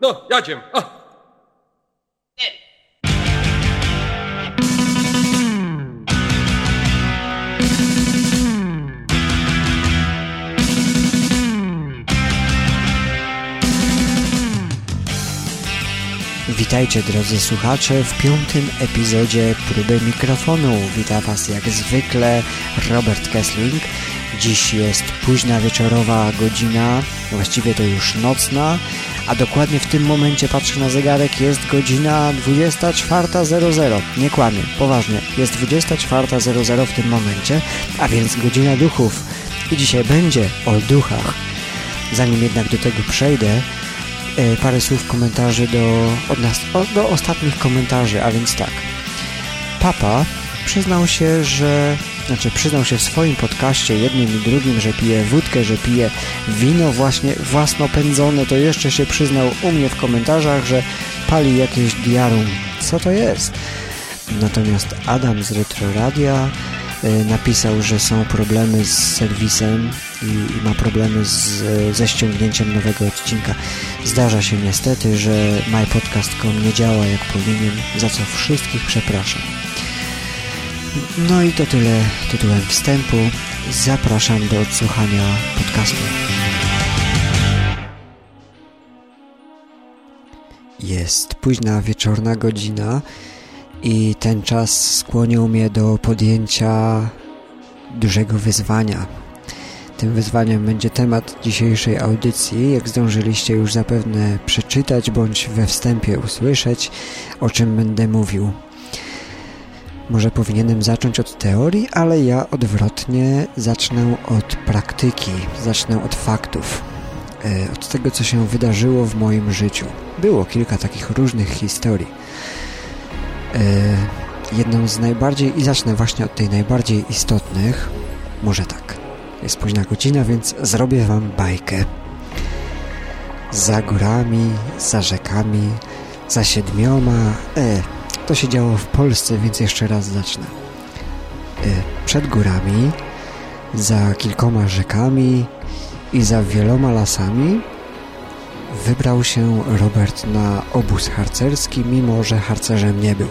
No, jadziem. Witajcie drodzy słuchacze w piątym epizodzie próby mikrofonu. Witam Was jak zwykle Robert Kessling. Dziś jest późna wieczorowa godzina, właściwie to już nocna, a dokładnie w tym momencie patrzę na zegarek, jest godzina 24.00. Nie kłamię, poważnie, jest 24.00 w tym momencie, a więc godzina duchów. I dzisiaj będzie o duchach. Zanim jednak do tego przejdę, e, parę słów komentarzy do, od nas, do ostatnich komentarzy, a więc tak. Papa przyznał się, że znaczy przyznał się w swoim podcaście jednym i drugim, że pije wódkę, że pije wino właśnie własnopędzone, to jeszcze się przyznał u mnie w komentarzach, że pali jakieś diarum. Co to jest? Natomiast Adam z Retroradia y, napisał, że są problemy z serwisem i, i ma problemy z, ze ściągnięciem nowego odcinka. Zdarza się niestety, że mypodcast.com nie działa jak powinien, za co wszystkich przepraszam. No i to tyle tytułem wstępu. Zapraszam do odsłuchania podcastu. Jest późna wieczorna godzina i ten czas skłonił mnie do podjęcia dużego wyzwania. Tym wyzwaniem będzie temat dzisiejszej audycji, jak zdążyliście już zapewne przeczytać bądź we wstępie usłyszeć, o czym będę mówił. Może powinienem zacząć od teorii, ale ja odwrotnie zacznę od praktyki, zacznę od faktów, e, od tego, co się wydarzyło w moim życiu. Było kilka takich różnych historii. E, jedną z najbardziej, i zacznę właśnie od tej najbardziej istotnych, może tak. Jest późna godzina, więc zrobię wam bajkę. Za górami, za rzekami, za siedmioma, e, to się działo w Polsce, więc jeszcze raz zacznę. Y, Przed górami, za kilkoma rzekami i za wieloma lasami wybrał się Robert na obóz harcerski, mimo że harcerzem nie był.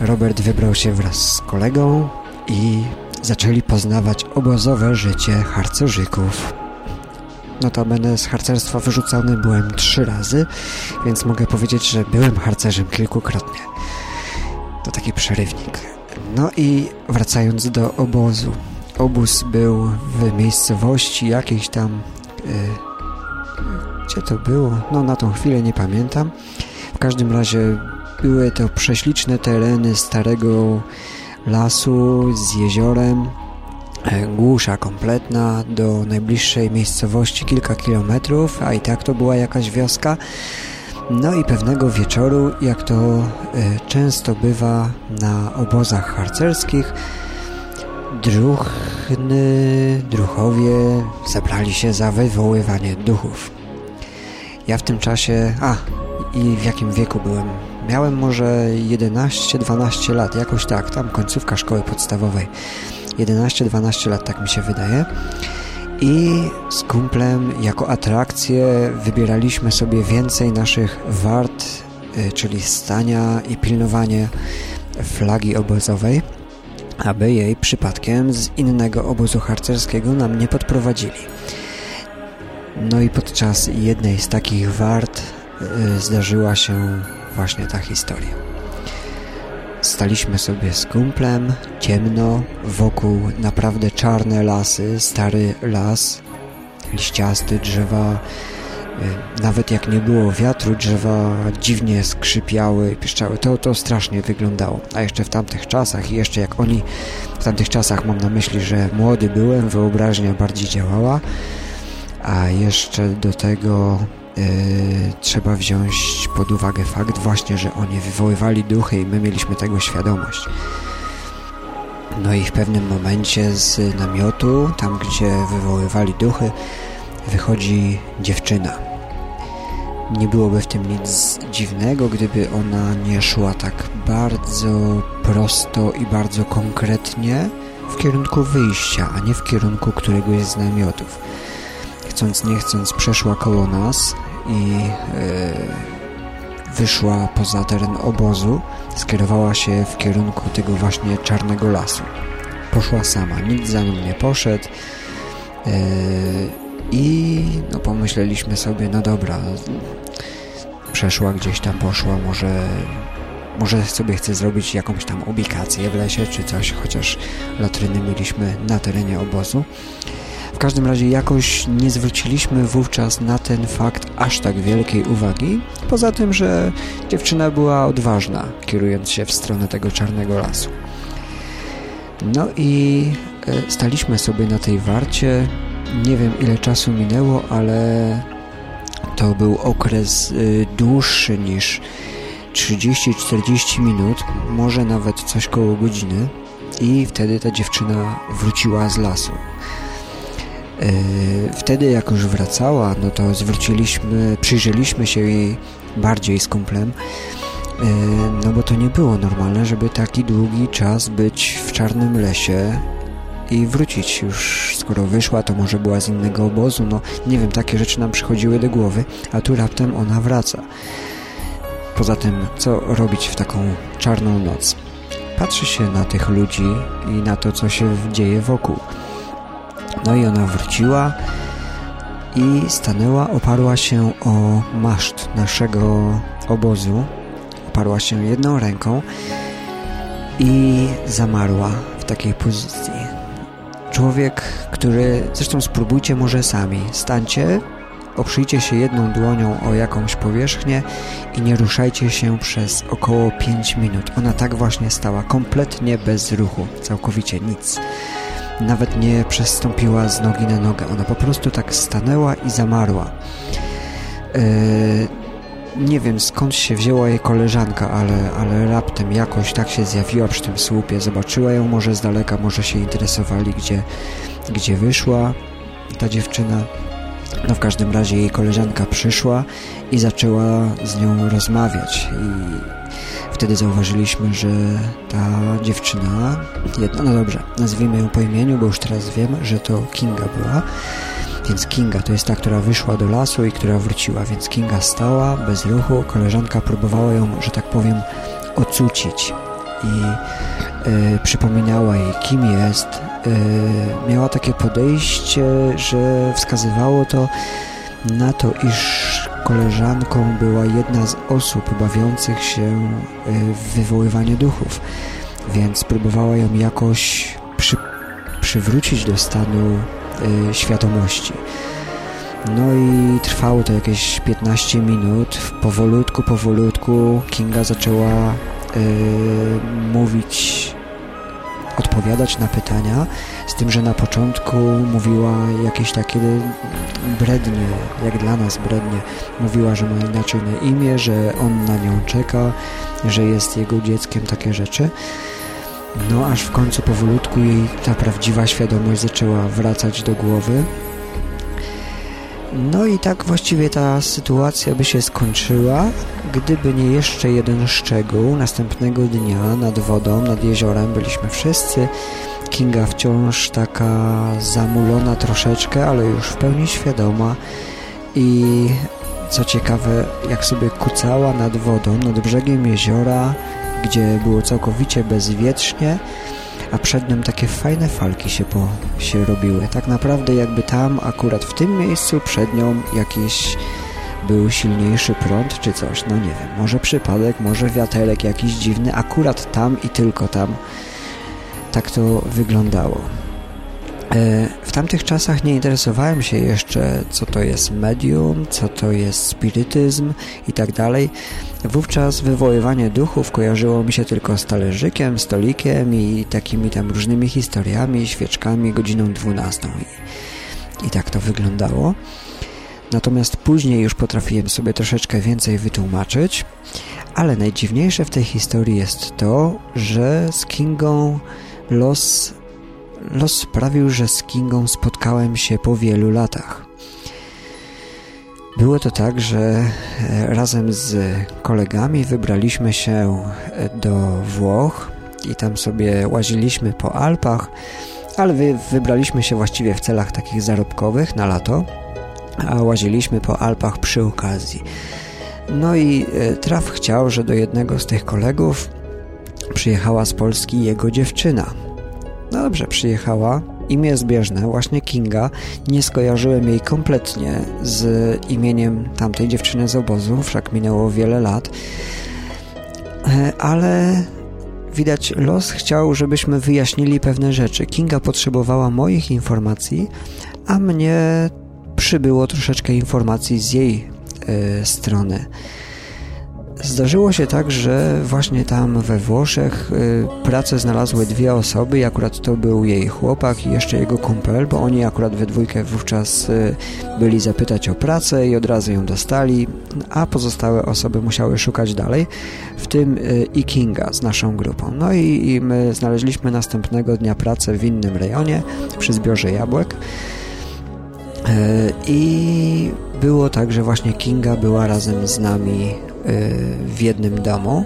Robert wybrał się wraz z kolegą i zaczęli poznawać obozowe życie harcerzyków. Notabene z harcerstwa wyrzucony byłem trzy razy, więc mogę powiedzieć, że byłem harcerzem kilkukrotnie. To taki przerywnik. No i wracając do obozu. Obóz był w miejscowości jakiejś tam... Yy, gdzie to było? No na tą chwilę nie pamiętam. W każdym razie były to prześliczne tereny starego lasu z jeziorem, głusza kompletna do najbliższej miejscowości kilka kilometrów, a i tak to była jakaś wioska. No i pewnego wieczoru, jak to y, często bywa na obozach harcerskich, druchny, druchowie zabrali się za wywoływanie duchów. Ja w tym czasie... A, i w jakim wieku byłem? Miałem może 11-12 lat, jakoś tak, tam końcówka szkoły podstawowej. 11-12 lat, tak mi się wydaje. I z kumplem jako atrakcję wybieraliśmy sobie więcej naszych wart, czyli stania i pilnowanie flagi obozowej, aby jej przypadkiem z innego obozu harcerskiego nam nie podprowadzili. No i podczas jednej z takich wart zdarzyła się właśnie ta historia. Staliśmy sobie z kumplem, ciemno, wokół naprawdę czarne lasy, stary las, liściasty, drzewa, nawet jak nie było wiatru, drzewa dziwnie skrzypiały i piszczały. To, to strasznie wyglądało. A jeszcze w tamtych czasach i jeszcze jak oni, w tamtych czasach mam na myśli, że młody byłem, wyobraźnia bardziej działała, a jeszcze do tego Yy, trzeba wziąć pod uwagę fakt właśnie, że oni wywoływali duchy i my mieliśmy tego świadomość. No i w pewnym momencie z namiotu, tam gdzie wywoływali duchy, wychodzi dziewczyna. Nie byłoby w tym nic dziwnego, gdyby ona nie szła tak bardzo prosto i bardzo konkretnie w kierunku wyjścia, a nie w kierunku któregoś z namiotów chcąc nie chcąc przeszła koło nas i wyszła poza teren obozu, skierowała się w kierunku tego właśnie czarnego lasu. Poszła sama, nikt za nią nie poszedł i no pomyśleliśmy sobie, no dobra, przeszła gdzieś tam, poszła, może może sobie chce zrobić jakąś tam ubikację w lesie czy coś, chociaż latryny mieliśmy na terenie obozu. W każdym razie jakoś nie zwróciliśmy wówczas na ten fakt aż tak wielkiej uwagi, poza tym, że dziewczyna była odważna, kierując się w stronę tego czarnego lasu. No i e, staliśmy sobie na tej warcie. Nie wiem ile czasu minęło, ale to był okres y, dłuższy niż 30-40 minut, może nawet coś koło godziny i wtedy ta dziewczyna wróciła z lasu. E, wtedy jak już wracała, no to zwróciliśmy, przyjrzeliśmy się jej bardziej z kumplem, e, no bo to nie było normalne, żeby taki długi czas być w czarnym lesie i wrócić już, skoro wyszła, to może była z innego obozu, no nie wiem, takie rzeczy nam przychodziły do głowy, a tu raptem ona wraca. Poza tym, co robić w taką czarną noc? Patrzy się na tych ludzi i na to, co się dzieje wokół. No i ona wróciła i stanęła, oparła się o maszt naszego obozu. Oparła się jedną ręką i zamarła w takiej pozycji. Człowiek, który... Zresztą spróbujcie może sami. Stańcie, oprzyjcie się jedną dłonią o jakąś powierzchnię i nie ruszajcie się przez około 5 minut. Ona tak właśnie stała, kompletnie bez ruchu, całkowicie nic nawet nie przestąpiła z nogi na nogę. Ona po prostu tak stanęła i zamarła. Yy, nie wiem skąd się wzięła jej koleżanka, ale, ale raptem jakoś tak się zjawiła przy tym słupie. Zobaczyła ją może z daleka, może się interesowali, gdzie, gdzie wyszła ta dziewczyna. No w każdym razie jej koleżanka przyszła i zaczęła z nią rozmawiać i Wtedy zauważyliśmy, że ta dziewczyna, jedna, no dobrze, nazwijmy ją po imieniu, bo już teraz wiem, że to Kinga była. Więc Kinga to jest ta, która wyszła do lasu i która wróciła, więc Kinga stała bez ruchu, koleżanka próbowała ją, że tak powiem, ocucić i y, przypominała jej, kim jest. Y, miała takie podejście, że wskazywało to na to, iż koleżanką była jedna z osób bawiących się e, w wywoływanie duchów, więc próbowała ją jakoś przy, przywrócić do stanu y, świadomości. No i trwało to jakieś 15 minut. Powolutku, powolutku Kinga zaczęła y, mówić odpowiadać na pytania, z tym, że na początku mówiła jakieś takie brednie, jak dla nas brednie. Mówiła, że ma inaczej na imię, że on na nią czeka, że jest jego dzieckiem, takie rzeczy. No aż w końcu powolutku jej ta prawdziwa świadomość zaczęła wracać do głowy. No i tak właściwie ta sytuacja by się skończyła, gdyby nie jeszcze jeden szczegół. Następnego dnia nad wodą, nad jeziorem byliśmy wszyscy. Kinga wciąż taka zamulona troszeczkę, ale już w pełni świadoma i co ciekawe, jak sobie kucała nad wodą, nad brzegiem jeziora, gdzie było całkowicie bezwietrznie, a przed nią takie fajne falki się, po, się robiły. Tak naprawdę jakby tam, akurat w tym miejscu przed nią jakiś był silniejszy prąd czy coś, no nie wiem, może przypadek, może wiaterek jakiś dziwny, akurat tam i tylko tam tak to wyglądało. E, w tamtych czasach nie interesowałem się jeszcze, co to jest medium, co to jest spirytyzm i tak dalej. Wówczas wywoływanie duchów kojarzyło mi się tylko z talerzykiem, stolikiem i takimi tam różnymi historiami, świeczkami, godziną 12. I, i tak to wyglądało. Natomiast później już potrafiłem sobie troszeczkę więcej wytłumaczyć, ale najdziwniejsze w tej historii jest to, że z Kingą los, los sprawił, że z Kingą spotkałem się po wielu latach. Było to tak, że e, razem z kolegami wybraliśmy się e, do Włoch i tam sobie łaziliśmy po Alpach, ale wy, wybraliśmy się właściwie w celach takich zarobkowych na lato a łaziliśmy po Alpach przy okazji. No i e, traf chciał, że do jednego z tych kolegów przyjechała z Polski jego dziewczyna. No dobrze, przyjechała. Imię zbieżne, właśnie Kinga. Nie skojarzyłem jej kompletnie z imieniem tamtej dziewczyny z obozu, wszak minęło wiele lat. E, ale widać, los chciał, żebyśmy wyjaśnili pewne rzeczy. Kinga potrzebowała moich informacji, a mnie przybyło troszeczkę informacji z jej y, strony. Zdarzyło się tak, że właśnie tam we Włoszech y, pracę znalazły dwie osoby i akurat to był jej chłopak i jeszcze jego kumpel, bo oni akurat we dwójkę wówczas y, byli zapytać o pracę i od razu ją dostali, a pozostałe osoby musiały szukać dalej, w tym y, i Kinga z naszą grupą. No i, i my znaleźliśmy następnego dnia pracę w innym rejonie przy zbiorze jabłek. I było tak, że właśnie Kinga była razem z nami w jednym domu,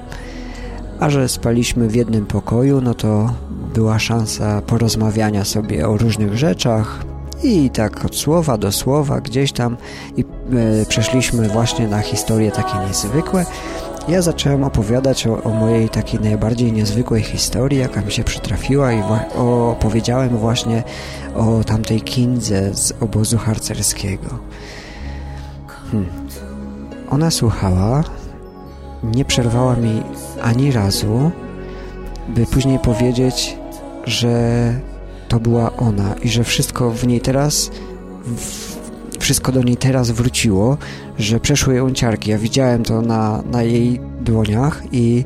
a że spaliśmy w jednym pokoju, no to była szansa porozmawiania sobie o różnych rzeczach i tak od słowa do słowa gdzieś tam i e, przeszliśmy właśnie na historie takie niezwykłe. Ja zacząłem opowiadać o, o, mojej takiej najbardziej niezwykłej historii, jaka mi się przytrafiła i opowiedziałem właśnie o tamtej kindze z obozu harcerskiego. Hmm. Ona słuchała, nie przerwała mi ani razu, by później powiedzieć, że to była ona i że wszystko w niej teraz, wszystko do niej teraz wróciło, że przeszły ją ciarki. Ja widziałem to na, na jej dłoniach i,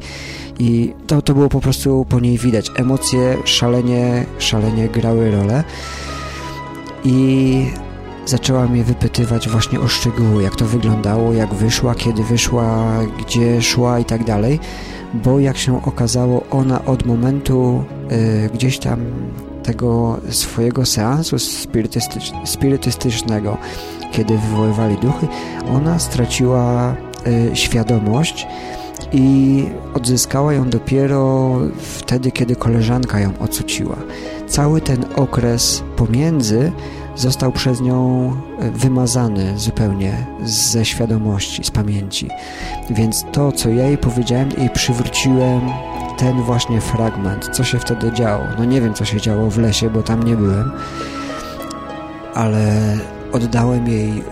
i to, to było po prostu po niej widać. Emocje szalenie, szalenie grały rolę i zaczęła mnie wypytywać właśnie o szczegóły, jak to wyglądało, jak wyszła, kiedy wyszła, gdzie szła i tak dalej, bo jak się okazało, ona od momentu y, gdzieś tam tego swojego seansu spirytystycz spirytystycznego, kiedy wywoływali duchy, ona straciła y, świadomość i odzyskała ją dopiero wtedy, kiedy koleżanka ją ocuciła. Cały ten okres pomiędzy został przez nią e, wymazany zupełnie ze świadomości, z pamięci. Więc to, co ja jej powiedziałem, jej przywróciłem ten właśnie fragment, co się wtedy działo. No nie wiem, co się działo w lesie, bo tam nie byłem, ale oddałem jej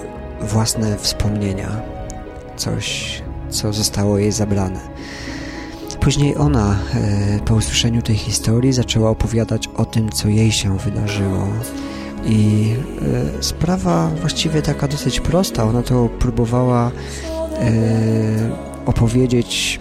własne wspomnienia, coś, co zostało jej zabrane. Później ona, e, po usłyszeniu tej historii, zaczęła opowiadać o tym, co jej się wydarzyło i y, sprawa właściwie taka dosyć prosta. Ona to próbowała y, opowiedzieć.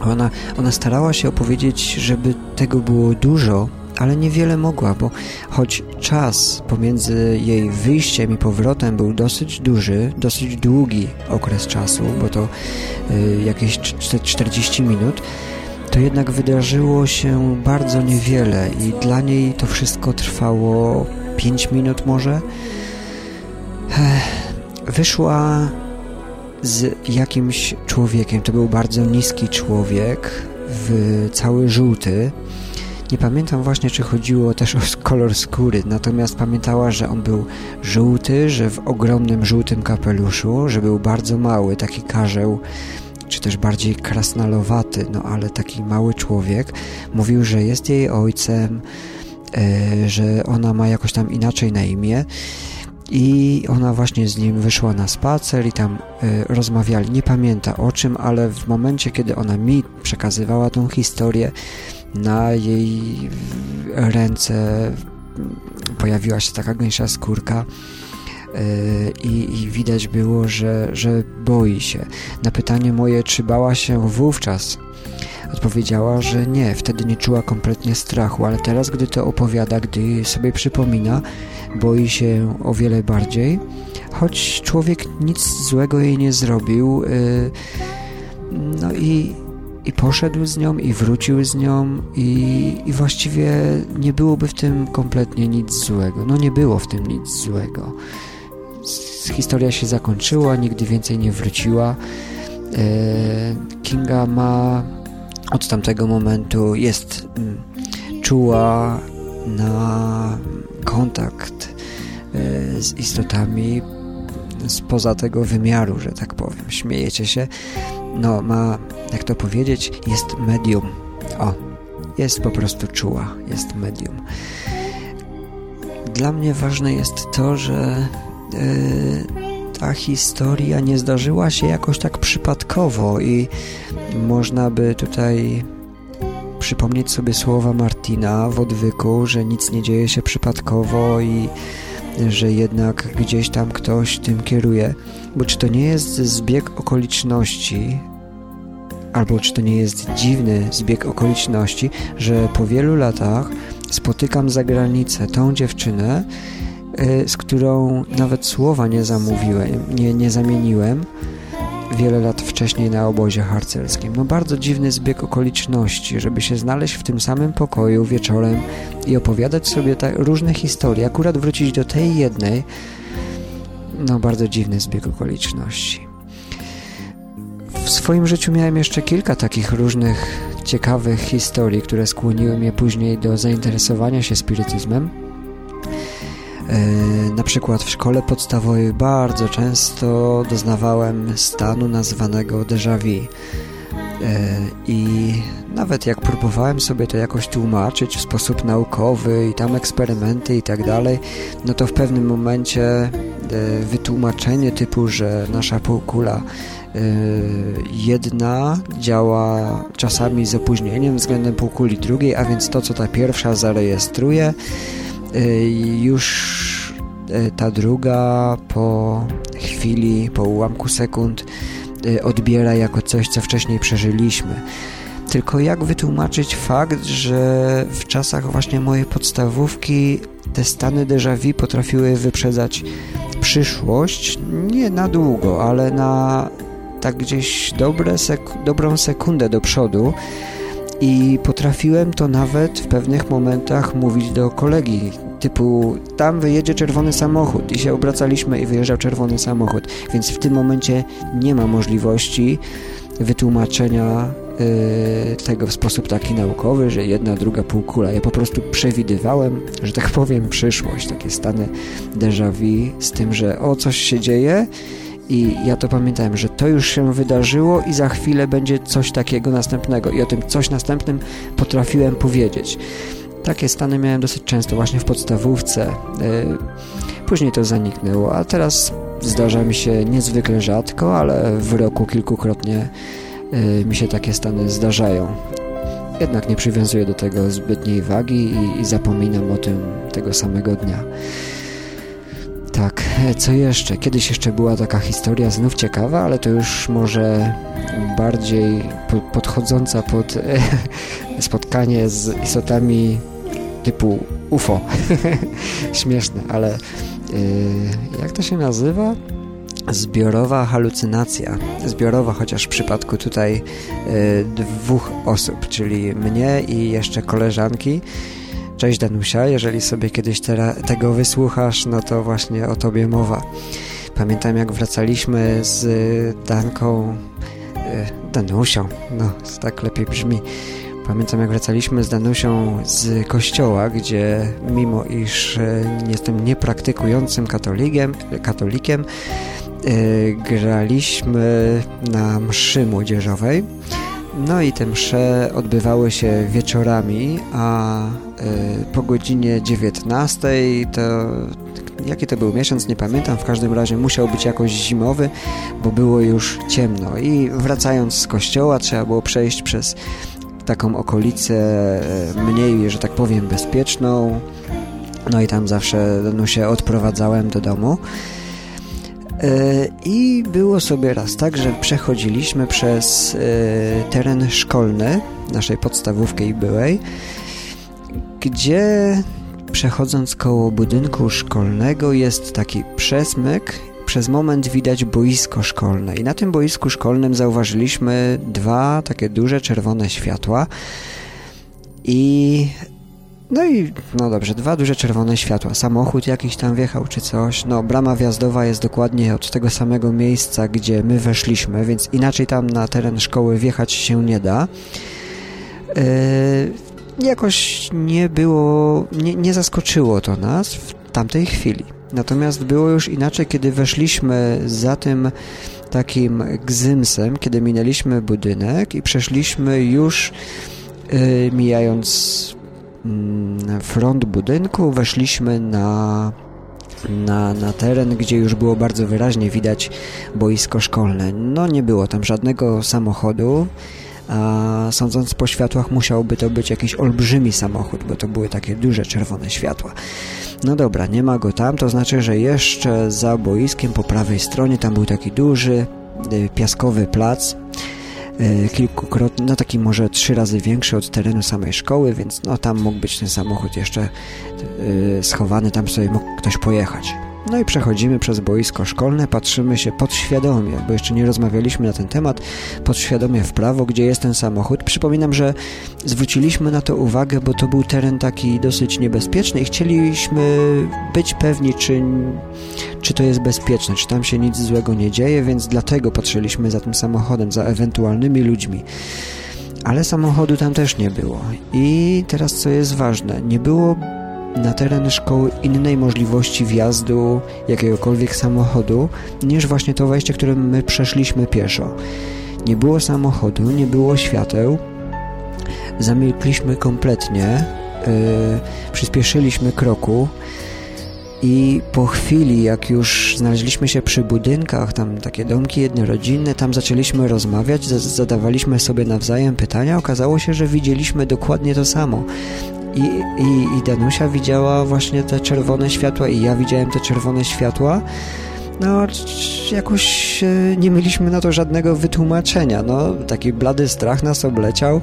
Ona, ona starała się opowiedzieć, żeby tego było dużo, ale niewiele mogła, bo choć czas pomiędzy jej wyjściem i powrotem był dosyć duży, dosyć długi okres czasu, bo to y, jakieś 40 minut, to jednak wydarzyło się bardzo niewiele i dla niej to wszystko trwało 5 minut może. Wyszła z jakimś człowiekiem, to był bardzo niski człowiek, w cały żółty. Nie pamiętam właśnie, czy chodziło też o kolor skóry, natomiast pamiętała, że on był żółty, że w ogromnym żółtym kapeluszu, że był bardzo mały, taki karzeł czy też bardziej krasnalowaty, no ale taki mały człowiek, mówił, że jest jej ojcem, e, że ona ma jakoś tam inaczej na imię i ona właśnie z nim wyszła na spacer i tam e, rozmawiali. Nie pamięta o czym, ale w momencie, kiedy ona mi przekazywała tą historię, na jej ręce pojawiła się taka gęsia skórka i, i widać było, że, że boi się. Na pytanie moje, czy bała się wówczas, odpowiedziała, że nie, wtedy nie czuła kompletnie strachu, ale teraz, gdy to opowiada, gdy sobie przypomina, boi się o wiele bardziej, choć człowiek nic złego jej nie zrobił. E, no i, i poszedł z nią, i wrócił z nią, i, i właściwie nie byłoby w tym kompletnie nic złego. No nie było w tym nic złego historia się zakończyła, nigdy więcej nie wróciła. E, Kinga ma od tamtego momentu jest mm, czuła na kontakt z istotami spoza tego wymiaru, że tak powiem. Śmiejecie się. No, ma, jak to powiedzieć, jest medium. O, jest po prostu czuła, jest medium. Dla mnie ważne jest to, że ta historia nie zdarzyła się jakoś tak przypadkowo i można by tutaj przypomnieć sobie słowa Martina w odwyku, że nic nie dzieje się przypadkowo i że jednak gdzieś tam ktoś tym kieruje. Bo czy to nie jest zbieg okoliczności, albo czy to nie jest dziwny zbieg okoliczności, że po wielu latach spotykam za granicę tą dziewczynę, z którą nawet słowa nie zamówiłem, nie, nie zamieniłem, wiele lat wcześniej na obozie harcerskim. No bardzo dziwny zbieg okoliczności, żeby się znaleźć w tym samym pokoju wieczorem i opowiadać sobie tak różne historie, akurat wrócić do tej jednej. No bardzo dziwny zbieg okoliczności. W swoim życiu miałem jeszcze kilka takich różnych ciekawych historii, które skłoniły mnie później do zainteresowania się spirytyzmem. E, na przykład w szkole podstawowej bardzo często doznawałem stanu nazywanego déjà vu. E, I nawet jak próbowałem sobie to jakoś tłumaczyć w sposób naukowy i tam eksperymenty i tak dalej, no to w pewnym momencie e, wytłumaczenie typu, że nasza półkula jedna działa czasami z opóźnieniem względem półkuli drugiej, a więc to, co ta pierwsza zarejestruje, już y, ta druga po chwili, po ułamku sekund y, odbiera jako coś, co wcześniej przeżyliśmy. Tylko jak wytłumaczyć fakt, że w czasach właśnie mojej podstawówki te stany déjà vu potrafiły wyprzedzać przyszłość, nie na długo, ale na tak gdzieś dobre sek dobrą sekundę do przodu, i potrafiłem to nawet w pewnych momentach mówić do kolegi, typu tam wyjedzie czerwony samochód i się obracaliśmy i wyjeżdżał czerwony samochód, więc w tym momencie nie ma możliwości wytłumaczenia yy, tego w sposób taki naukowy, że jedna, druga półkula. Ja po prostu przewidywałem, że tak powiem, przyszłość, takie stany déjà vu z tym, że o, coś się dzieje i ja to pamiętałem, że to już się wydarzyło i za chwilę będzie coś takiego następnego. I o tym coś następnym potrafiłem powiedzieć. Takie stany miałem dosyć często, właśnie w podstawówce. E, później to zaniknęło, a teraz zdarza mi się niezwykle rzadko, ale w roku kilkukrotnie e, mi się takie stany zdarzają. Jednak nie przywiązuję do tego zbytniej wagi i, i zapominam o tym tego samego dnia. Tak, co jeszcze? Kiedyś jeszcze była taka historia znów ciekawa, ale to już może bardziej podchodząca pod spotkanie z istotami typu UFO. Śmieszne, ale yy, jak to się nazywa? Zbiorowa halucynacja. Zbiorowa, chociaż w przypadku tutaj yy, dwóch osób, czyli mnie i jeszcze koleżanki Cześć Danusia, jeżeli sobie kiedyś tego wysłuchasz, no to właśnie o tobie mowa. Pamiętam jak wracaliśmy z Danką, y, Danusią, no tak lepiej brzmi. Pamiętam jak wracaliśmy z Danusią z kościoła, gdzie mimo iż y, jestem niepraktykującym katolikiem, katolikiem y, graliśmy na mszy młodzieżowej no i te msze odbywały się wieczorami, a y, po godzinie 19 to jaki to był miesiąc, nie pamiętam, w każdym razie musiał być jakoś zimowy, bo było już ciemno i wracając z kościoła trzeba było przejść przez taką okolicę e, mniej, że tak powiem, bezpieczną. No i tam zawsze no, się odprowadzałem do domu. E, I było sobie raz tak, że przechodziliśmy przez e, teren szkolny naszej podstawówki byłej, gdzie przechodząc koło budynku szkolnego jest taki przesmyk. Przez moment widać boisko szkolne. I na tym boisku szkolnym zauważyliśmy dwa takie duże czerwone światła. I no i, no dobrze, dwa duże czerwone światła. Samochód jakiś tam wjechał czy coś. No, brama wjazdowa jest dokładnie od tego samego miejsca, gdzie my weszliśmy, więc inaczej tam na teren szkoły wjechać się nie da. Yy, jakoś nie było, nie, nie zaskoczyło to nas w tamtej chwili. Natomiast było już inaczej, kiedy weszliśmy za tym takim gzymsem, kiedy minęliśmy budynek i przeszliśmy już yy, mijając front budynku, weszliśmy na na, na teren, gdzie już było bardzo wyraźnie widać boisko szkolne. No nie było tam żadnego samochodu, a sądząc po światłach musiałby to być jakiś olbrzymi samochód, bo to były takie duże czerwone światła. No dobra, nie ma go tam, to znaczy, że jeszcze za boiskiem po prawej stronie tam był taki duży y, piaskowy plac, kilkukrotnie, no taki może trzy razy większy od terenu samej szkoły, więc no tam mógł być ten samochód jeszcze y, schowany, tam sobie mógł ktoś pojechać. No i przechodzimy przez boisko szkolne, patrzymy się podświadomie, bo jeszcze nie rozmawialiśmy na ten temat, podświadomie w prawo, gdzie jest ten samochód. Przypominam, że zwróciliśmy na to uwagę, bo to był teren taki dosyć niebezpieczny i chcieliśmy być pewni, czy, czy to jest bezpieczne, czy tam się nic złego nie dzieje, więc dlatego patrzyliśmy za tym samochodem, za ewentualnymi ludźmi. Ale samochodu tam też nie było. I teraz co jest ważne, nie było na teren szkoły innej możliwości wjazdu jakiegokolwiek samochodu niż właśnie to wejście, którym my przeszliśmy pieszo. Nie było samochodu, nie było świateł, zamilkliśmy kompletnie, yy, przyspieszyliśmy kroku i po chwili, jak już znaleźliśmy się przy budynkach, tam takie domki jednorodzinne, tam zaczęliśmy rozmawiać, zadawaliśmy sobie nawzajem pytania, okazało się, że widzieliśmy dokładnie to samo. I, i, I Danusia widziała właśnie te czerwone światła i ja widziałem te czerwone światła. No, jakoś e, nie mieliśmy na to żadnego wytłumaczenia. No, taki blady strach nas obleciał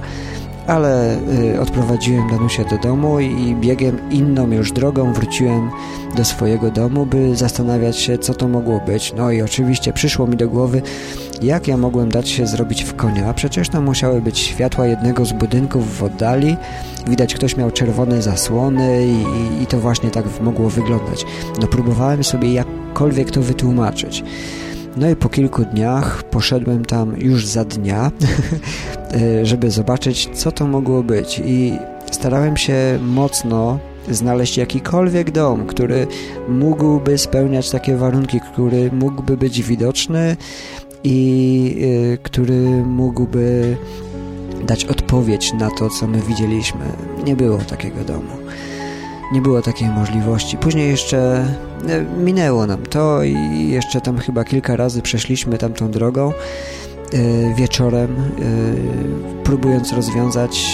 ale y, odprowadziłem Danusię do domu i biegiem inną już drogą wróciłem do swojego domu, by zastanawiać się, co to mogło być. No i oczywiście przyszło mi do głowy, jak ja mogłem dać się zrobić w konia. Przecież tam musiały być światła jednego z budynków w oddali. Widać, ktoś miał czerwone zasłony i, i to właśnie tak mogło wyglądać. No próbowałem sobie jakkolwiek to wytłumaczyć. No i po kilku dniach poszedłem tam już za dnia, żeby zobaczyć, co to mogło być. I starałem się mocno znaleźć jakikolwiek dom, który mógłby spełniać takie warunki, który mógłby być widoczny i y, który mógłby dać odpowiedź na to, co my widzieliśmy. Nie było takiego domu. Nie było takiej możliwości. Później jeszcze E, minęło nam to i jeszcze tam chyba kilka razy przeszliśmy tamtą drogą e, wieczorem, e, próbując rozwiązać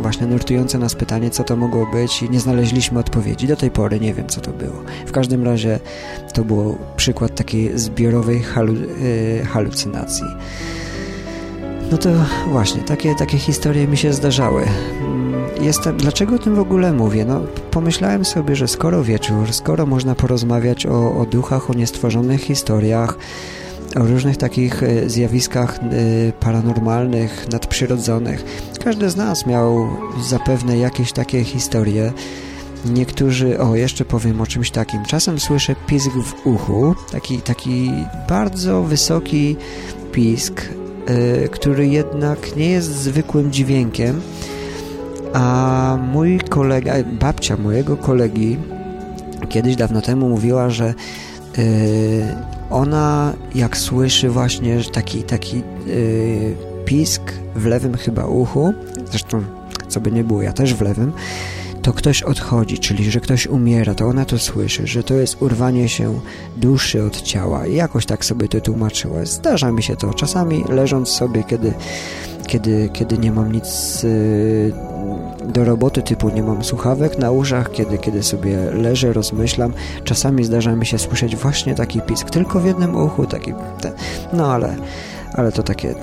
właśnie nurtujące nas pytanie, co to mogło być i nie znaleźliśmy odpowiedzi. Do tej pory nie wiem, co to było. W każdym razie to był przykład takiej zbiorowej halu halucynacji. No to właśnie, takie, takie historie mi się zdarzały. Jestem, dlaczego o tym w ogóle mówię? No, pomyślałem sobie, że skoro wieczór, skoro można porozmawiać o, o duchach, o niestworzonych historiach, o różnych takich e, zjawiskach e, paranormalnych, nadprzyrodzonych, każdy z nas miał zapewne jakieś takie historie. Niektórzy, o jeszcze powiem o czymś takim, czasem słyszę pisk w uchu, taki, taki bardzo wysoki pisk, yy, który jednak nie jest zwykłym dźwiękiem, a mój kolega, babcia mojego kolegi kiedyś dawno temu mówiła, że ona jak słyszy właśnie taki, taki yy, pisk w lewym chyba uchu, zresztą co by nie było, ja też w lewym, to ktoś odchodzi, czyli że ktoś umiera, to ona to słyszy, że to jest urwanie się duszy od ciała i jakoś tak sobie to tłumaczyła. Zdarza mi się to czasami leżąc sobie, kiedy, kiedy, kiedy nie mam nic yy, do roboty typu nie mam słuchawek na uszach, kiedy, kiedy sobie leżę, rozmyślam, czasami zdarza mi się słyszeć właśnie taki pisk, tylko w jednym uchu, taki, te, no ale, ale to takie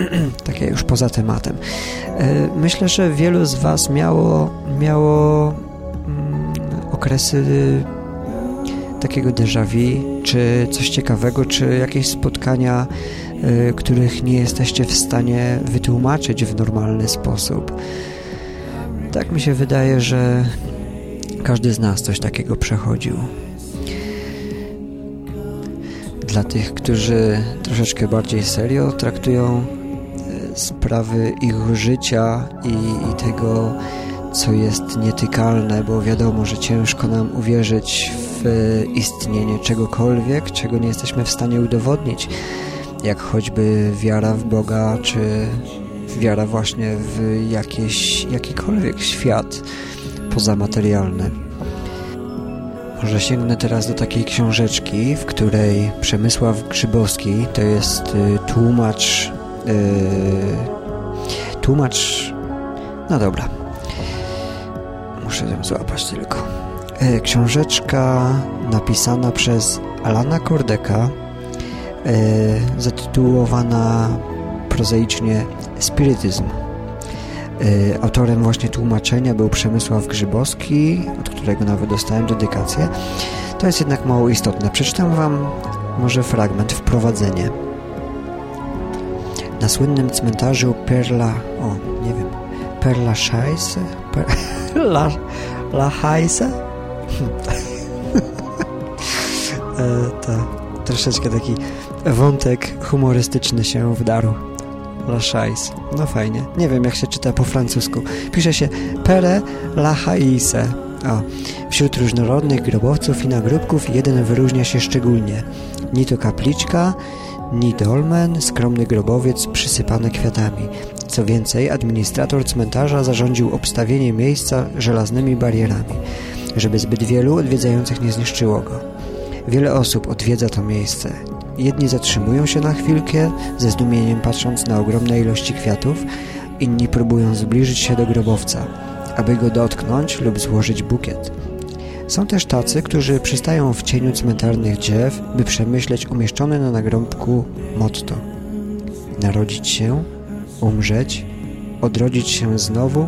takie już poza tematem. E, myślę, że wielu z Was miało, miało mm, okresy takiego déjà vu, czy coś ciekawego, czy jakieś spotkania, e, których nie jesteście w stanie wytłumaczyć w normalny sposób. Tak mi się wydaje, że każdy z nas coś takiego przechodził. Dla tych, którzy troszeczkę bardziej serio traktują e, sprawy ich życia i, i tego, co jest nietykalne, bo wiadomo, że ciężko nam uwierzyć w istnienie czegokolwiek, czego nie jesteśmy w stanie udowodnić, jak choćby wiara w Boga, czy wiara właśnie w jakieś, jakikolwiek świat pozamaterialny. Może sięgnę teraz do takiej książeczki, w której Przemysław Grzybowski to jest y, tłumacz. Yy, tłumacz. No dobra. Muszę ją złapać tylko. Yy, książeczka napisana przez Alana Kordeka, yy, zatytułowana prozaicznie Spirytyzm. Y, autorem właśnie tłumaczenia był Przemysław Grzybowski, od którego nawet dostałem dedykację. To jest jednak mało istotne. Przeczytam Wam może fragment, wprowadzenie. Na słynnym cmentarzu Perla... O, nie wiem. Perla Scheisse? Per, la, la Heisse? e, to troszeczkę taki wątek humorystyczny się wdarł. La Chais. No fajnie. Nie wiem, jak się czyta po francusku. Pisze się Pere La Haise. O. Wśród różnorodnych grobowców i nagrobków jeden wyróżnia się szczególnie. Ni to kapliczka, ni dolmen, skromny grobowiec przysypany kwiatami. Co więcej, administrator cmentarza zarządził obstawienie miejsca żelaznymi barierami, żeby zbyt wielu odwiedzających nie zniszczyło go. Wiele osób odwiedza to miejsce. Jedni zatrzymują się na chwilkę, ze zdumieniem patrząc na ogromne ilości kwiatów, inni próbują zbliżyć się do grobowca, aby go dotknąć lub złożyć bukiet. Są też tacy, którzy przystają w cieniu cmentarnych drzew, by przemyśleć umieszczone na nagrobku motto. Narodzić się, umrzeć, odrodzić się znowu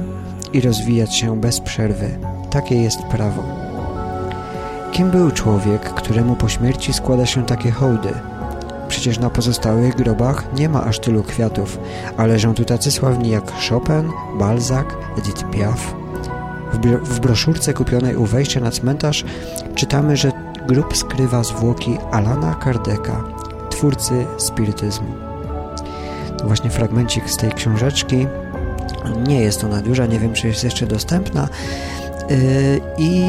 i rozwijać się bez przerwy. Takie jest prawo. Kim był człowiek, któremu po śmierci składa się takie hołdy? Przecież na pozostałych grobach nie ma aż tylu kwiatów, a leżą tu tacy sławni jak Chopin, Balzac, Edith Piaf. W, w broszurce kupionej u wejścia na cmentarz czytamy, że grób skrywa zwłoki Alana Kardeka, twórcy spirytyzmu. To właśnie fragmencik z tej książeczki. Nie jest ona duża, nie wiem, czy jest jeszcze dostępna. Yy, I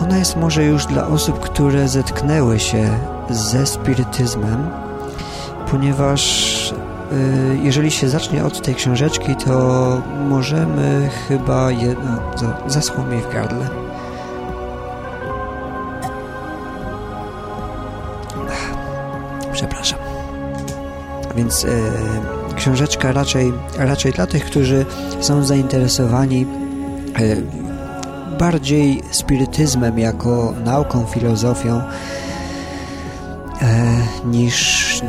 ona jest może już dla osób, które zetknęły się ze spirytyzmem, ponieważ y, jeżeli się zacznie od tej książeczki, to możemy chyba jedno... Zaschło mi w gardle. Przepraszam. Więc y, książeczka raczej, raczej dla tych, którzy są zainteresowani y, bardziej spirytyzmem jako nauką, filozofią niż,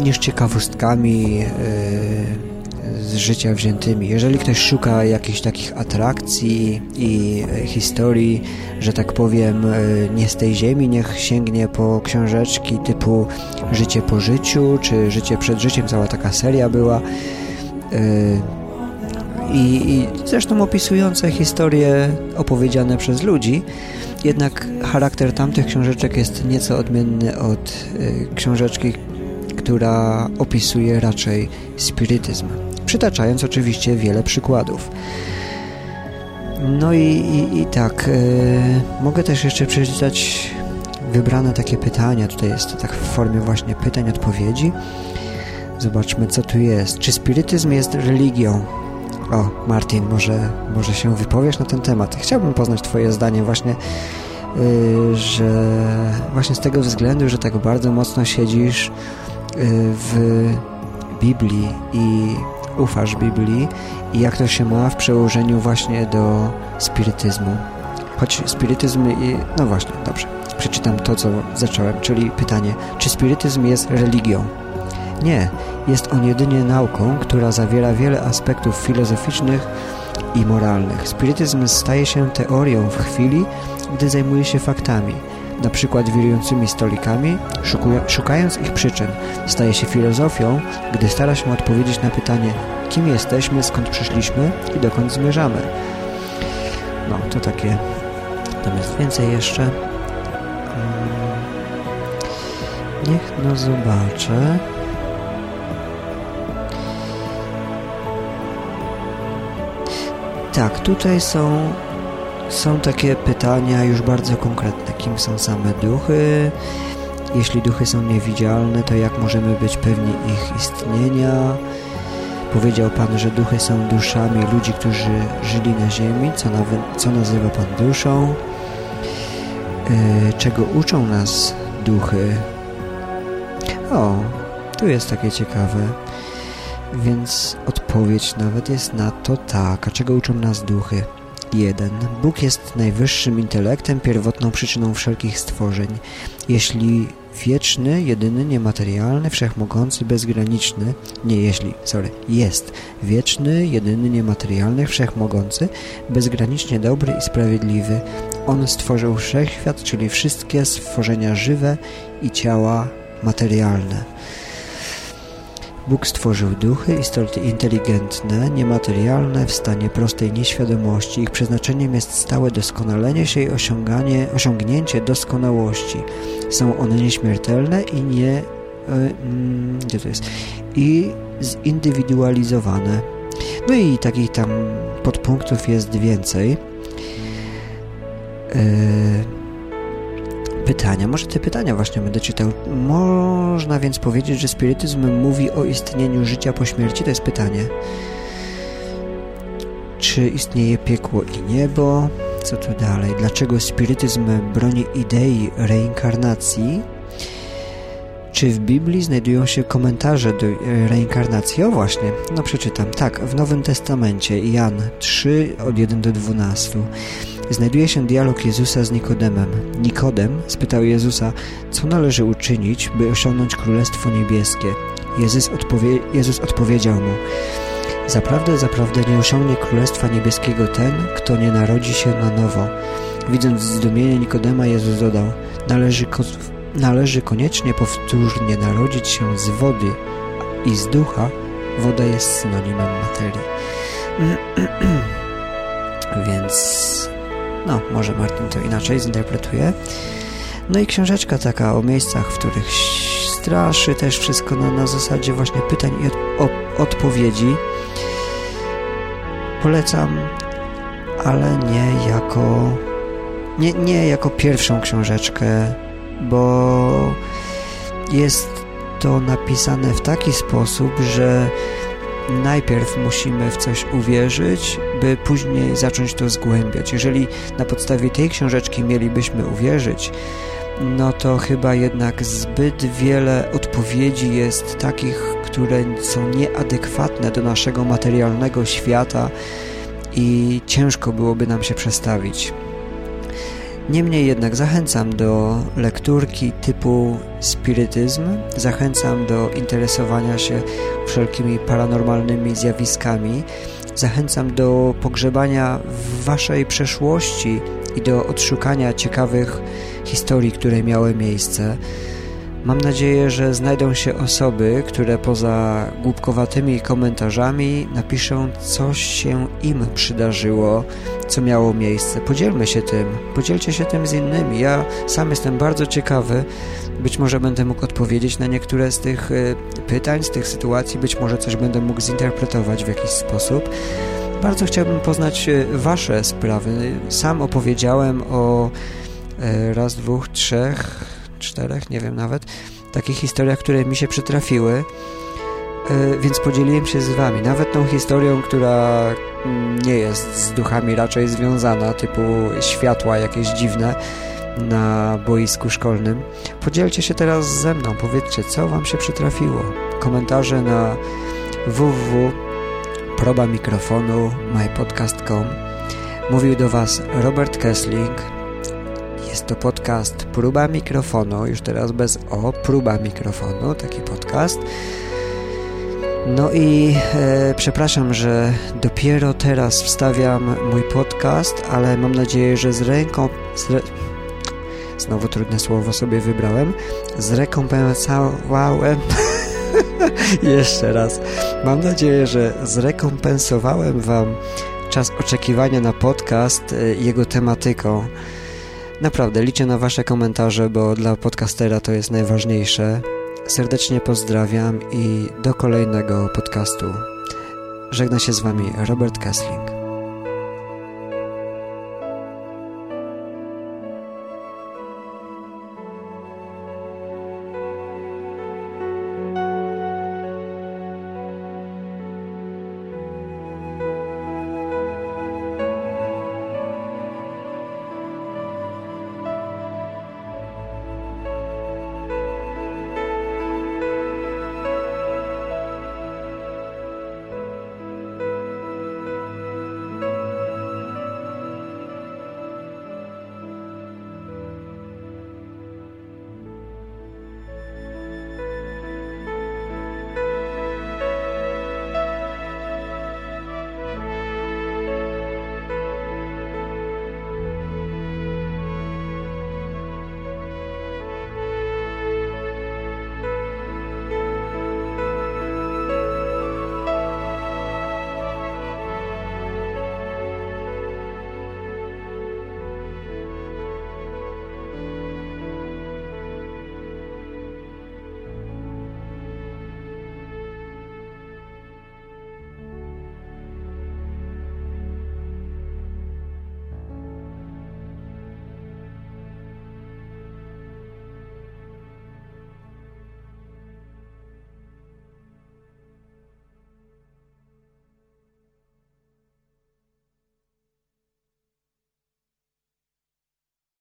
niż ciekawostkami e, z życia wziętymi. Jeżeli ktoś szuka jakichś takich atrakcji i e, historii, że tak powiem, e, nie z tej ziemi, niech sięgnie po książeczki typu Życie po życiu, czy Życie przed życiem, cała taka seria była. I, i zresztą opisujące historie opowiedziane przez ludzi, jednak charakter tamtych książeczek jest nieco odmienny od y, książeczki, która opisuje raczej spirytyzm, przytaczając oczywiście wiele przykładów. No i, i, i tak, y, mogę też jeszcze przeczytać wybrane takie pytania. Tutaj jest to tak w formie właśnie pytań, odpowiedzi. Zobaczmy, co tu jest. Czy spirytyzm jest religią? O, Martin, może, może się wypowiesz na ten temat. Chciałbym poznać Twoje zdanie właśnie, yy, że właśnie z tego względu, że tak bardzo mocno siedzisz yy, w Biblii i ufasz Biblii i jak to się ma w przełożeniu właśnie do spirytyzmu. Choć spirytyzm... I, no właśnie, dobrze. Przeczytam to, co zacząłem, czyli pytanie, czy spirytyzm jest religią? Nie, jest on jedynie nauką, która zawiera wiele aspektów filozoficznych i moralnych. Spirytyzm staje się teorią w chwili, gdy zajmuje się faktami, na przykład wirującymi stolikami, szukając ich przyczyn. Staje się filozofią, gdy stara się odpowiedzieć na pytanie, kim jesteśmy, skąd przyszliśmy i dokąd zmierzamy. No, to takie... Natomiast więcej jeszcze... Hmm. Niech no zobaczę... tak, tutaj są, są takie pytania już bardzo konkretne. Kim są same duchy? Jeśli duchy są niewidzialne, to jak możemy być pewni ich istnienia? Powiedział Pan, że duchy są duszami ludzi, którzy żyli na ziemi, co, co nazywa Pan duszą. Yy, czego uczą nas duchy? O, tu jest takie ciekawe. Więc odpowiedź nawet jest na to tak. A czego uczą nas duchy? 1. Bóg jest najwyższym intelektem, pierwotną przyczyną wszelkich stworzeń. Jeśli wieczny, jedyny, niematerialny, wszechmogący, bezgraniczny, nie jeśli, sorry, jest wieczny, jedyny, niematerialny, wszechmogący, bezgranicznie dobry i sprawiedliwy. On stworzył wszechświat, czyli wszystkie stworzenia żywe i ciała materialne. Bóg stworzył duchy, istoty inteligentne, niematerialne, w stanie prostej nieświadomości. Ich przeznaczeniem jest stałe doskonalenie się i osiąganie, osiągnięcie doskonałości. Są one nieśmiertelne i nie... Yy, gdzie to jest? I zindywidualizowane. No i takich tam podpunktów jest więcej. Yy, pytania. Może te pytania właśnie będę czytał. Można więc powiedzieć, że spirytyzm mówi o istnieniu życia po śmierci? To jest pytanie. Czy istnieje piekło i niebo? Co tu dalej? Dlaczego spirytyzm broni idei reinkarnacji? Czy w Biblii znajdują się komentarze do reinkarnacji? O właśnie, no przeczytam. Tak, w Nowym Testamencie Jan 3 od 1 do 12 znajduje się dialog Jezusa z Nikodemem. Nikodem spytał Jezusa, co należy uczynić, by osiągnąć Królestwo Niebieskie. Jezus, odpowie Jezus odpowiedział mu, Zaprawdę, zaprawdę nie osiągnie Królestwa Niebieskiego ten, kto nie narodzi się na nowo. Widząc zdumienie Nikodema, Jezus dodał, należy, należy koniecznie powtórnie narodzić się z wody i z ducha. Woda jest synonimem materii. Więc no, może Martin to inaczej zinterpretuje. No i książeczka taka o miejscach, w których straszy też wszystko na, na zasadzie właśnie pytań i od, o, odpowiedzi. Polecam, ale nie jako nie, nie jako pierwszą książeczkę, bo jest to napisane w taki sposób, że najpierw musimy w coś uwierzyć, by później zacząć to zgłębiać. Jeżeli na podstawie tej książeczki mielibyśmy uwierzyć, no to chyba jednak zbyt wiele odpowiedzi jest takich, które są nieadekwatne do naszego materialnego świata i ciężko byłoby nam się przestawić. Niemniej jednak zachęcam do lekturki typu spirytyzm, zachęcam do interesowania się wszelkimi paranormalnymi zjawiskami, zachęcam do pogrzebania w waszej przeszłości i do odszukania ciekawych historii, które miały miejsce. Mam nadzieję, że znajdą się osoby, które poza głupkowatymi komentarzami napiszą, coś się im przydarzyło, co miało miejsce. Podzielmy się tym, podzielcie się tym z innymi. Ja sam jestem bardzo ciekawy, być może będę mógł odpowiedzieć na niektóre z tych y, pytań, z tych sytuacji, być może coś będę mógł zinterpretować w jakiś sposób. Bardzo chciałbym poznać y, Wasze sprawy. Sam opowiedziałem o y, raz, dwóch, trzech czterech, nie wiem nawet, takich historiach, które mi się przytrafiły, e, więc podzieliłem się z Wami. Nawet tą historią, która nie jest z duchami raczej związana, typu światła jakieś dziwne na boisku szkolnym. Podzielcie się teraz ze mną, powiedzcie, co Wam się przytrafiło. Komentarze na www.probamikrofonu mypodcast.com Mówił do Was Robert Kessling, jest to podcast Próba Mikrofonu, już teraz bez O, Próba Mikrofonu, taki podcast. No i e, przepraszam, że dopiero teraz wstawiam mój podcast, ale mam nadzieję, że z ręką... Z re... Znowu trudne słowo sobie wybrałem. Zrekompensowałem... Jeszcze raz. Mam nadzieję, że zrekompensowałem Wam czas oczekiwania na podcast e, jego tematyką. Naprawdę liczę na Wasze komentarze, bo dla podcastera to jest najważniejsze. Serdecznie pozdrawiam i do kolejnego podcastu. Żegna się z Wami Robert Kessling.